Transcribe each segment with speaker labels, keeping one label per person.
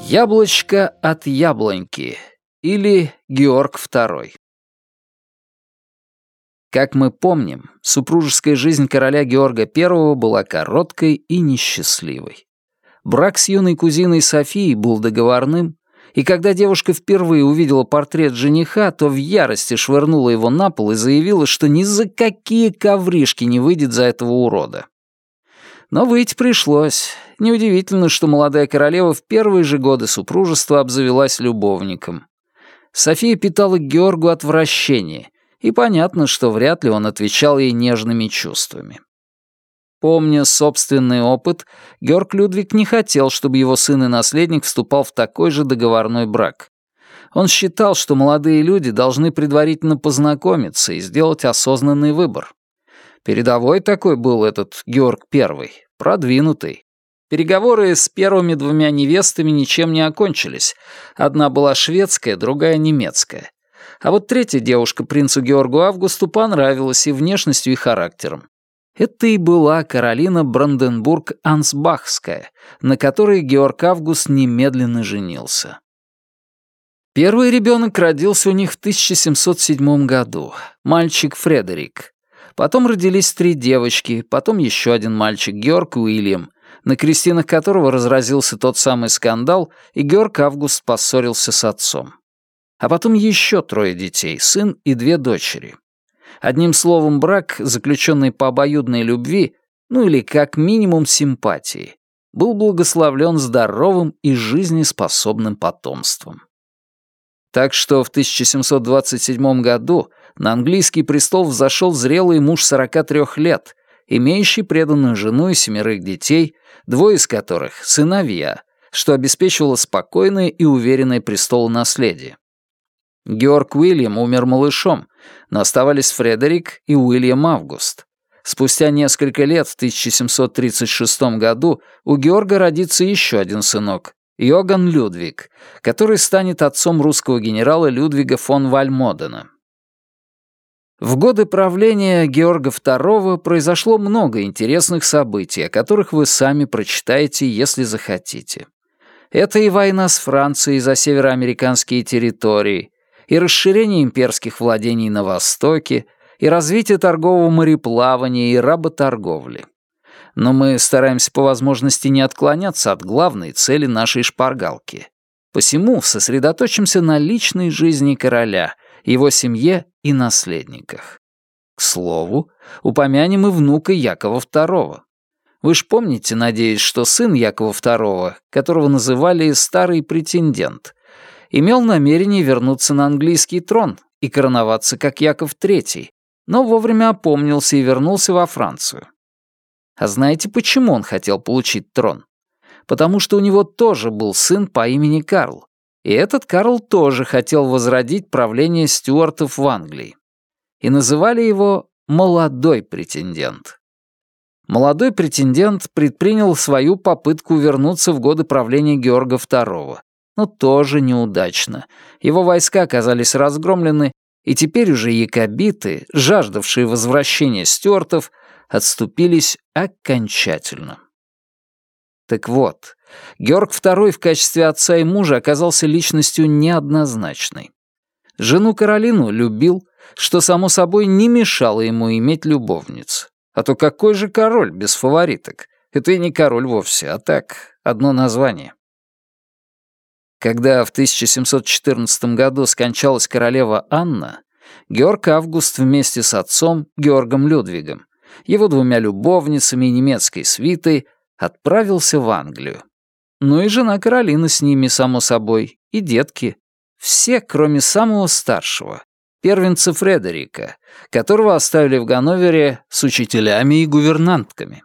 Speaker 1: Яблочко от яблоньки или Георг II. Как мы помним, супружеская жизнь короля Георга I была короткой и несчастливой. Брак с юной кузиной Софией был договорным, и когда девушка впервые увидела портрет жениха, то в ярости швырнула его на пол и заявила, что ни за какие ковришки не выйдет за этого урода. Но выйти пришлось. Неудивительно, что молодая королева в первые же годы супружества обзавелась любовником. София питала к Георгу отвращение, и понятно, что вряд ли он отвечал ей нежными чувствами. Помня собственный опыт, Георг Людвиг не хотел, чтобы его сын и наследник вступал в такой же договорной брак. Он считал, что молодые люди должны предварительно познакомиться и сделать осознанный выбор. Передовой такой был этот Георг I, продвинутый. Переговоры с первыми двумя невестами ничем не окончились. Одна была шведская, другая немецкая. А вот третья девушка принцу Георгу Августу понравилась и внешностью, и характером. Это и была Каролина Бранденбург-Ансбахская, на которой Георг Август немедленно женился. Первый ребенок родился у них в 1707 году, мальчик Фредерик. Потом родились три девочки, потом еще один мальчик, Георг Уильям, на крестинах которого разразился тот самый скандал, и Георг Август поссорился с отцом. А потом еще трое детей, сын и две дочери. Одним словом, брак, заключенный по обоюдной любви, ну или как минимум симпатии, был благословлен здоровым и жизнеспособным потомством. Так что в 1727 году на английский престол взошел зрелый муж 43 лет, имеющий преданную жену и семерых детей, двое из которых — сыновья, что обеспечивало спокойное и уверенное престолонаследие. Георг Уильям умер малышом, но оставались Фредерик и Уильям Август. Спустя несколько лет, в 1736 году, у Георга родится еще один сынок, Йоган Людвиг, который станет отцом русского генерала Людвига фон Вальмодена. В годы правления Георга II произошло много интересных событий, о которых вы сами прочитаете, если захотите. Это и война с Францией за североамериканские территории, и расширение имперских владений на Востоке, и развитие торгового мореплавания и работорговли. Но мы стараемся по возможности не отклоняться от главной цели нашей шпаргалки. Посему сосредоточимся на личной жизни короля, его семье и наследниках. К слову, упомянем и внука Якова II. Вы ж помните, надеюсь, что сын Якова II, которого называли «старый претендент», имел намерение вернуться на английский трон и короноваться как Яков III, но вовремя опомнился и вернулся во Францию. А знаете, почему он хотел получить трон? Потому что у него тоже был сын по имени Карл, и этот Карл тоже хотел возродить правление стюартов в Англии. И называли его «молодой претендент». Молодой претендент предпринял свою попытку вернуться в годы правления Георга II, но тоже неудачно. Его войска оказались разгромлены, и теперь уже якобиты, жаждавшие возвращения стюартов, отступились окончательно. Так вот, Георг II в качестве отца и мужа оказался личностью неоднозначной. Жену Каролину любил, что, само собой, не мешало ему иметь любовниц. А то какой же король без фавориток? Это и не король вовсе, а так, одно название. Когда в 1714 году скончалась королева Анна, Георг Август вместе с отцом Георгом Людвигом, его двумя любовницами и немецкой свитой отправился в Англию. Ну и жена Каролина с ними, само собой, и детки. Все, кроме самого старшего, первенца Фредерика, которого оставили в Ганновере с учителями и гувернантками.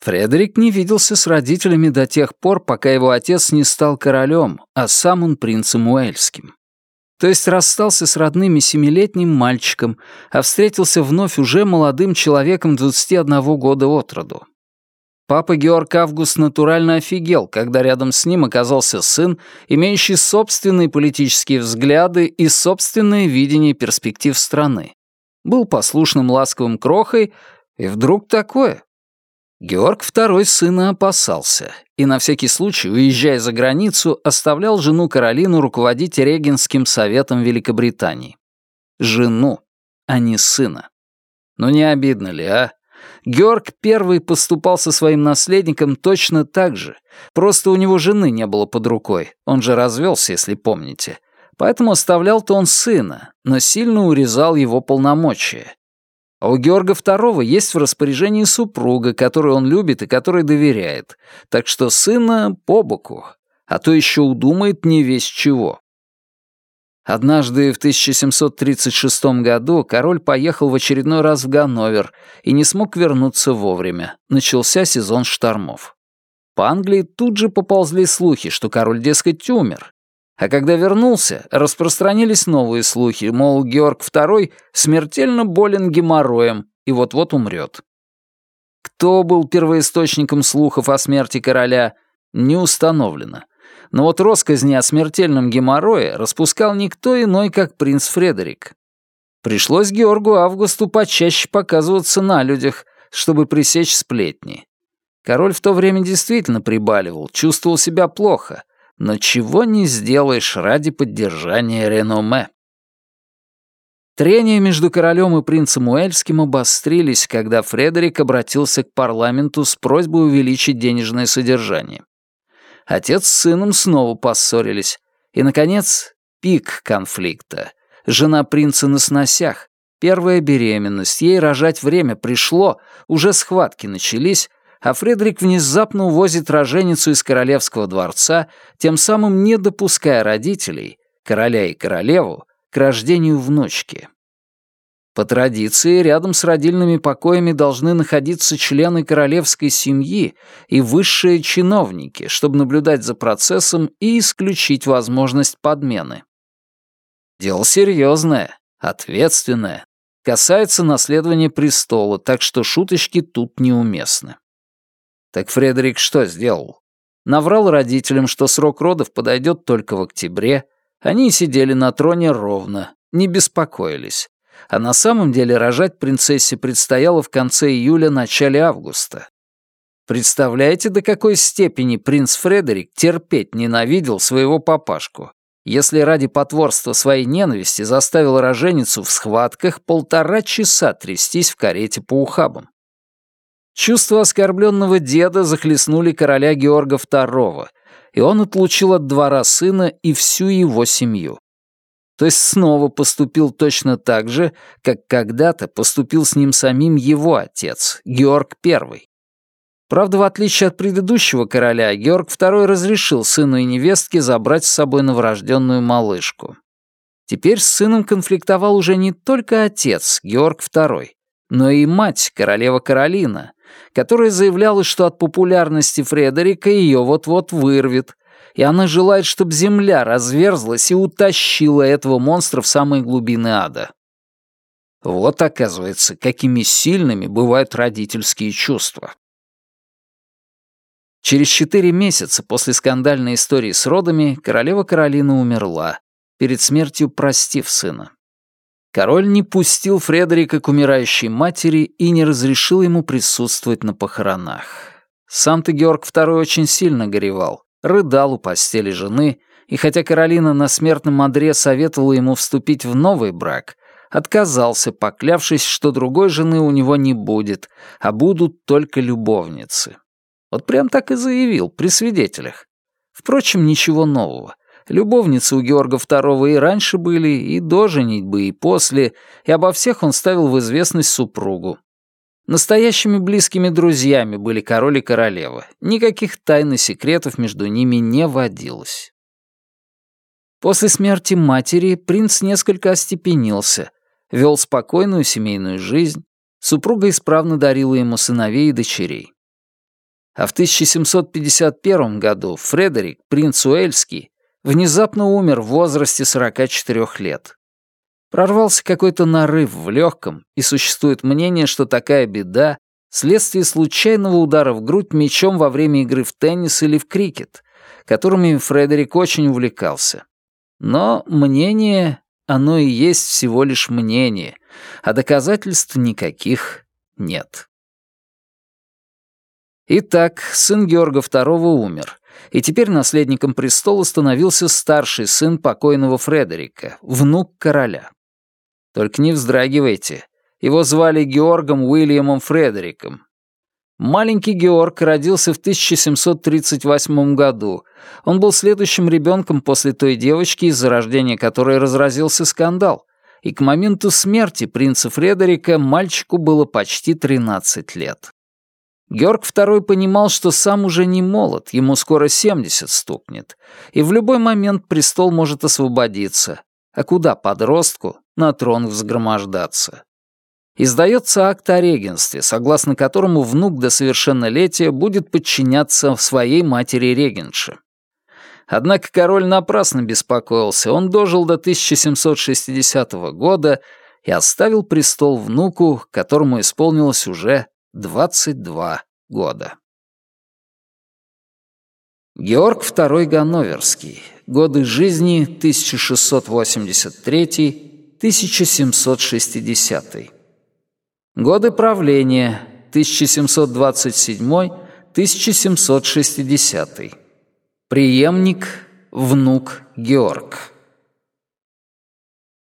Speaker 1: Фредерик не виделся с родителями до тех пор, пока его отец не стал королем, а сам он принцем Уэльским. То есть расстался с родными семилетним мальчиком, а встретился вновь уже молодым человеком 21 года от роду. Папа Георг Август натурально офигел, когда рядом с ним оказался сын, имеющий собственные политические взгляды и собственное видение перспектив страны. Был послушным ласковым крохой, и вдруг такое. Георг II сына опасался и на всякий случай, уезжая за границу, оставлял жену Каролину руководить Регенским советом Великобритании. Жену, а не сына. Ну не обидно ли, а? Георг I поступал со своим наследником точно так же, просто у него жены не было под рукой, он же развелся, если помните. Поэтому оставлял-то он сына, но сильно урезал его полномочия. А у Георга II есть в распоряжении супруга, которую он любит и которой доверяет, так что сына по боку, а то еще удумает не весь чего. Однажды в 1736 году король поехал в очередной раз в Ганновер и не смог вернуться вовремя. Начался сезон штормов. По Англии тут же поползли слухи, что король, дескать, умер, а когда вернулся, распространились новые слухи, мол, Георг II смертельно болен геморроем и вот-вот умрет. Кто был первоисточником слухов о смерти короля, не установлено. Но вот росказни о смертельном геморрое распускал никто иной, как принц Фредерик. Пришлось Георгу Августу почаще показываться на людях, чтобы пресечь сплетни. Король в то время действительно прибаливал, чувствовал себя плохо — но чего не сделаешь ради поддержания реноме. Трения между королем и принцем Уэльским обострились, когда Фредерик обратился к парламенту с просьбой увеличить денежное содержание. Отец с сыном снова поссорились. И, наконец, пик конфликта. Жена принца на сносях. Первая беременность. Ей рожать время пришло. Уже схватки начались, а Фредерик внезапно увозит роженицу из королевского дворца, тем самым не допуская родителей, короля и королеву, к рождению внучки. По традиции, рядом с родильными покоями должны находиться члены королевской семьи и высшие чиновники, чтобы наблюдать за процессом и исключить возможность подмены. Дело серьезное, ответственное, касается наследования престола, так что шуточки тут неуместны. Так Фредерик что сделал? Наврал родителям, что срок родов подойдет только в октябре. Они сидели на троне ровно, не беспокоились. А на самом деле рожать принцессе предстояло в конце июля-начале августа. Представляете, до какой степени принц Фредерик терпеть ненавидел своего папашку, если ради потворства своей ненависти заставил роженицу в схватках полтора часа трястись в карете по ухабам. Чувства оскорбленного деда захлестнули короля Георга II, и он отлучил от двора сына и всю его семью. То есть снова поступил точно так же, как когда-то поступил с ним самим его отец, Георг I. Правда, в отличие от предыдущего короля, Георг II разрешил сыну и невестке забрать с собой новорожденную малышку. Теперь с сыном конфликтовал уже не только отец, Георг II, но и мать, королева Каролина, которая заявляла, что от популярности Фредерика ее вот-вот вырвет, и она желает, чтобы земля разверзлась и утащила этого монстра в самые глубины ада. Вот, оказывается, какими сильными бывают родительские чувства. Через четыре месяца после скандальной истории с родами королева Каролина умерла, перед смертью простив сына. Король не пустил Фредерика к умирающей матери и не разрешил ему присутствовать на похоронах. Сам-то Георг II очень сильно горевал, рыдал у постели жены, и хотя Каролина на смертном одре советовала ему вступить в новый брак, отказался, поклявшись, что другой жены у него не будет, а будут только любовницы. Вот прям так и заявил, при свидетелях. Впрочем, ничего нового. Любовницы у Георга II и раньше были, и до женитьбы, и после, и обо всех он ставил в известность супругу. Настоящими близкими друзьями были король и королева. Никаких тайн и секретов между ними не водилось. После смерти матери принц несколько остепенился, вел спокойную семейную жизнь, супруга исправно дарила ему сыновей и дочерей. А в 1751 году Фредерик, принц Уэльский, внезапно умер в возрасте 44 лет. Прорвался какой-то нарыв в легком, и существует мнение, что такая беда — следствие случайного удара в грудь мячом во время игры в теннис или в крикет, которыми Фредерик очень увлекался. Но мнение, оно и есть всего лишь мнение, а доказательств никаких нет. Итак, сын Георга II умер, и теперь наследником престола становился старший сын покойного Фредерика, внук короля. Только не вздрагивайте, его звали Георгом Уильямом Фредериком. Маленький Георг родился в 1738 году. Он был следующим ребенком после той девочки, из-за рождения которой разразился скандал. И к моменту смерти принца Фредерика мальчику было почти 13 лет. Георг II понимал, что сам уже не молод, ему скоро 70 стукнет, и в любой момент престол может освободиться. А куда подростку на трон взгромождаться? Издается акт о регенстве, согласно которому внук до совершеннолетия будет подчиняться своей матери-регенше. Однако король напрасно беспокоился, он дожил до 1760 года и оставил престол внуку, которому исполнилось уже 22 года. Георг II Ганноверский. Годы жизни 1683-1760. Годы правления 1727-1760. Приемник, внук Георг.